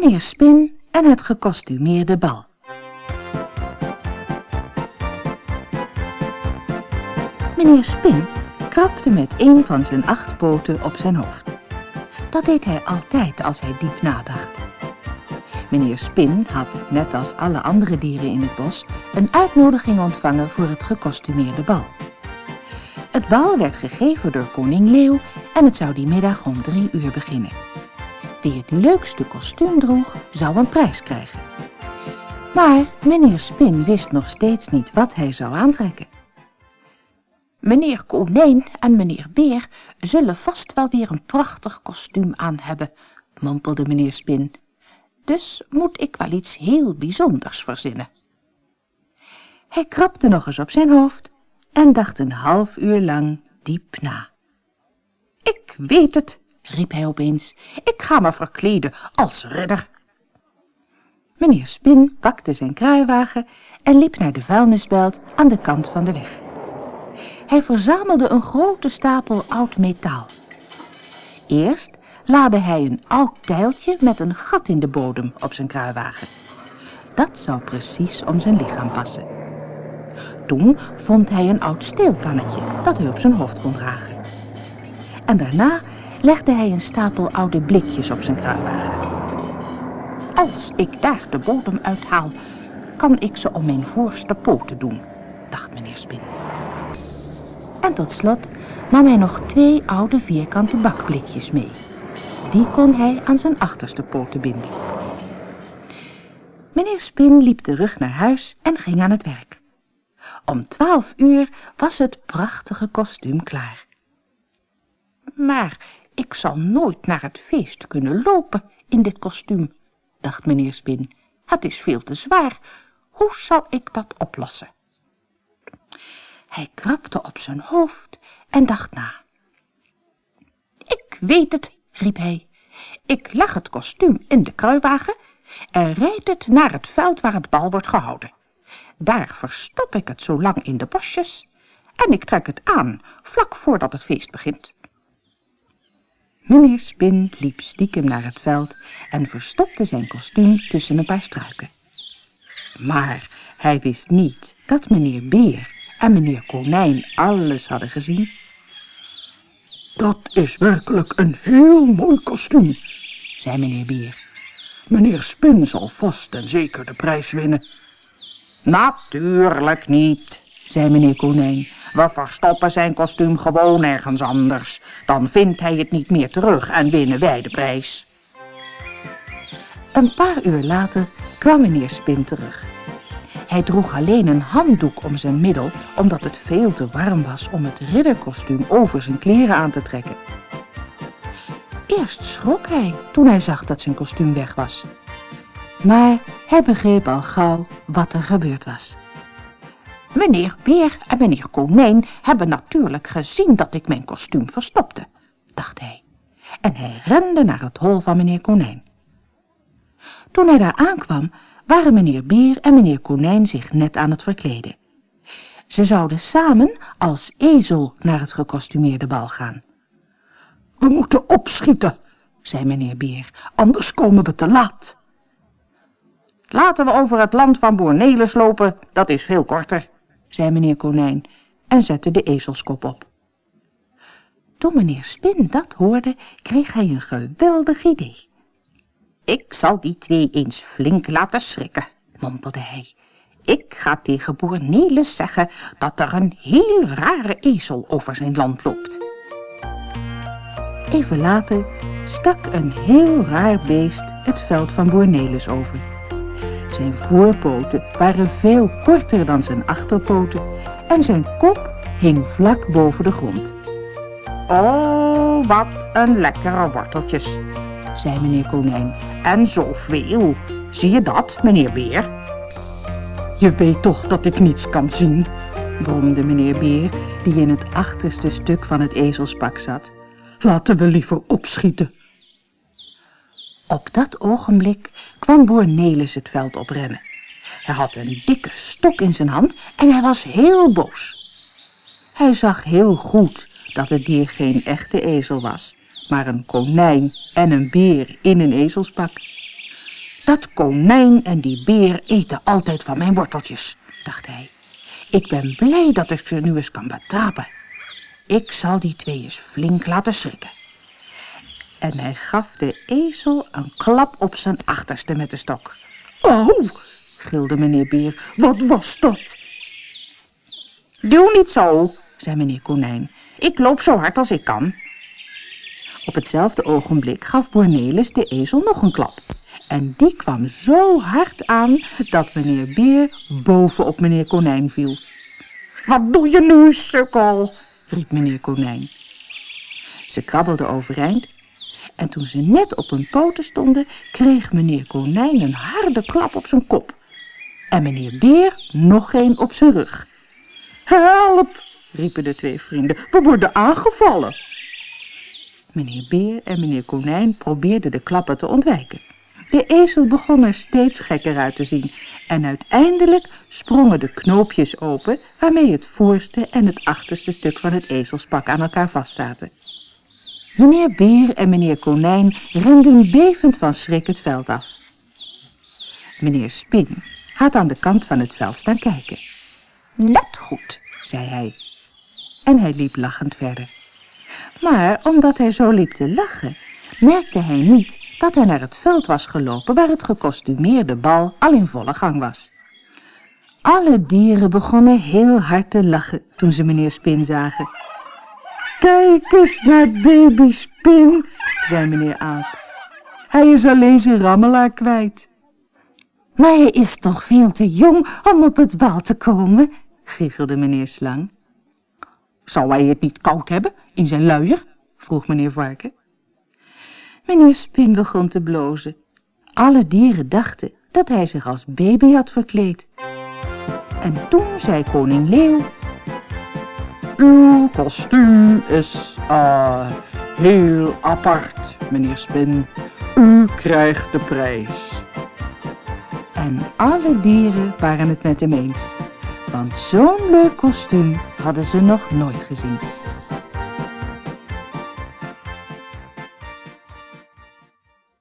Meneer Spin en het gekostumeerde bal. Meneer Spin krabde met een van zijn acht poten op zijn hoofd. Dat deed hij altijd als hij diep nadacht. Meneer Spin had, net als alle andere dieren in het bos, een uitnodiging ontvangen voor het gekostumeerde bal. Het bal werd gegeven door koning Leeuw en het zou die middag om drie uur beginnen. Wie het leukste kostuum droeg, zou een prijs krijgen. Maar meneer Spin wist nog steeds niet wat hij zou aantrekken. Meneer Konijn en meneer Beer zullen vast wel weer een prachtig kostuum aan hebben, mompelde meneer Spin. Dus moet ik wel iets heel bijzonders verzinnen. Hij krabde nog eens op zijn hoofd en dacht een half uur lang diep na. Ik weet het, riep hij opeens. Ik ga me verkleden als ridder. Meneer Spin pakte zijn kruiwagen en liep naar de vuilnisbelt aan de kant van de weg. Hij verzamelde een grote stapel oud metaal. Eerst laadde hij een oud tijltje met een gat in de bodem op zijn kruiwagen. Dat zou precies om zijn lichaam passen. Toen vond hij een oud steelpannetje dat hij op zijn hoofd kon dragen. En daarna legde hij een stapel oude blikjes op zijn kruiwagen. Als ik daar de bodem uithaal, kan ik ze om mijn voorste poten doen, dacht meneer Spin. En tot slot nam hij nog twee oude vierkante bakblikjes mee. Die kon hij aan zijn achterste poten binden. Meneer Spin liep terug naar huis en ging aan het werk. Om twaalf uur was het prachtige kostuum klaar. Maar ik zal nooit naar het feest kunnen lopen in dit kostuum, dacht meneer Spin. Het is veel te zwaar. Hoe zal ik dat oplossen? Hij krabde op zijn hoofd en dacht na. Ik weet het, riep hij. Ik leg het kostuum in de kruiwagen en rijd het naar het veld waar het bal wordt gehouden. Daar verstop ik het zo lang in de bosjes en ik trek het aan vlak voordat het feest begint. Meneer Spin liep stiekem naar het veld en verstopte zijn kostuum tussen een paar struiken. Maar hij wist niet dat meneer Beer en meneer Konijn alles hadden gezien. Dat is werkelijk een heel mooi kostuum, zei meneer Beer. Meneer Spin zal vast en zeker de prijs winnen. Natuurlijk niet, zei meneer Konijn. We verstoppen zijn kostuum gewoon ergens anders. Dan vindt hij het niet meer terug en winnen wij de prijs. Een paar uur later kwam meneer Spin terug. Hij droeg alleen een handdoek om zijn middel, omdat het veel te warm was om het ridderkostuum over zijn kleren aan te trekken. Eerst schrok hij toen hij zag dat zijn kostuum weg was. Maar hij begreep al gauw wat er gebeurd was. Meneer Beer en meneer Konijn hebben natuurlijk gezien dat ik mijn kostuum verstopte, dacht hij. En hij rende naar het hol van meneer Konijn. Toen hij daar aankwam, waren meneer Beer en meneer Konijn zich net aan het verkleden. Ze zouden samen als ezel naar het gekostumeerde bal gaan. We moeten opschieten, zei meneer Beer, anders komen we te laat. Laten we over het land van boer Nelis lopen, dat is veel korter, zei meneer Konijn en zette de ezelskop op. Toen meneer Spin dat hoorde, kreeg hij een geweldig idee. Ik zal die twee eens flink laten schrikken, mompelde hij. Ik ga tegen boer zeggen dat er een heel rare ezel over zijn land loopt. Even later stak een heel raar beest het veld van boer Nelis over. Zijn voorpoten waren veel korter dan zijn achterpoten en zijn kop hing vlak boven de grond. Oh, wat een lekkere worteltjes, zei meneer Konijn. En zoveel. Zie je dat, meneer Beer? Je weet toch dat ik niets kan zien, bromde meneer Beer, die in het achterste stuk van het ezelspak zat. Laten we liever opschieten. Op dat ogenblik kwam boer Nelis het veld oprennen. Hij had een dikke stok in zijn hand en hij was heel boos. Hij zag heel goed dat het dier geen echte ezel was, maar een konijn en een beer in een ezelspak. Dat konijn en die beer eten altijd van mijn worteltjes, dacht hij. Ik ben blij dat ik ze nu eens kan betrappen. Ik zal die twee eens flink laten schrikken. En hij gaf de ezel een klap op zijn achterste met de stok. Oh, gilde meneer Beer, wat was dat? Doe niet zo, zei meneer Konijn. Ik loop zo hard als ik kan. Op hetzelfde ogenblik gaf Bornelis de ezel nog een klap. En die kwam zo hard aan dat meneer Beer bovenop meneer Konijn viel. Wat doe je nu, sukkel? riep meneer Konijn. Ze krabbelden overeind en toen ze net op hun poten stonden, kreeg meneer Konijn een harde klap op zijn kop. En meneer Beer nog een op zijn rug. Help, riepen de twee vrienden, we worden aangevallen. Meneer Beer en meneer Konijn probeerden de klappen te ontwijken. De ezel begon er steeds gekker uit te zien en uiteindelijk sprongen de knoopjes open waarmee het voorste en het achterste stuk van het ezelspak aan elkaar vastzaten. Meneer Beer en meneer Konijn renden bevend van schrik het veld af. Meneer Spin had aan de kant van het veld staan kijken. Net goed, zei hij. En hij liep lachend verder. Maar omdat hij zo liep te lachen, merkte hij niet dat hij naar het veld was gelopen waar het gekostumeerde bal al in volle gang was. Alle dieren begonnen heel hard te lachen toen ze meneer Spin zagen. Kijk eens naar baby Spin, zei meneer Aap. Hij is alleen zijn rammelaar kwijt. Maar hij is toch veel te jong om op het bal te komen, giechelde meneer Slang. Zou hij het niet koud hebben in zijn luier? vroeg meneer Varken. Meneer Spin begon te blozen. Alle dieren dachten dat hij zich als baby had verkleed. En toen zei koning Leeuw... Uw kostuum is uh, heel apart, meneer Spin. U krijgt de prijs. En alle dieren waren het met hem eens. Want zo'n leuk kostuum hadden ze nog nooit gezien.